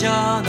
下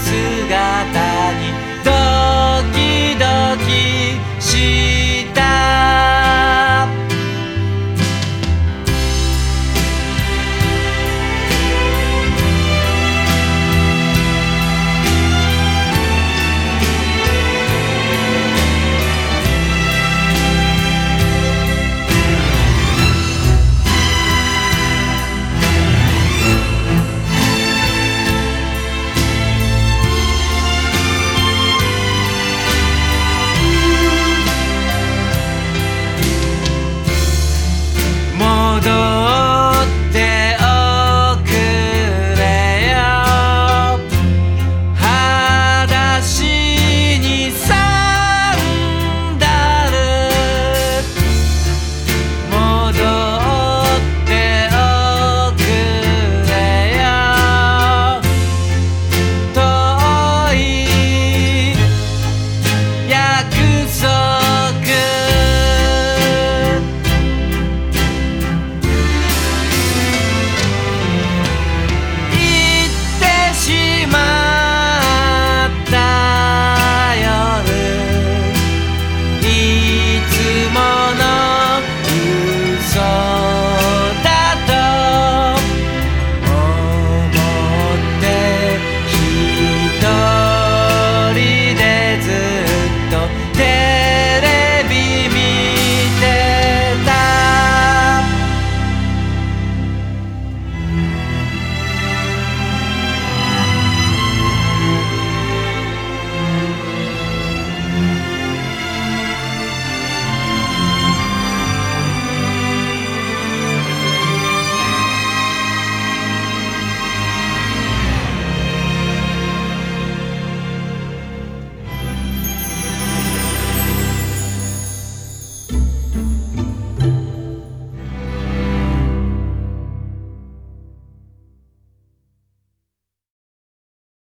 passer.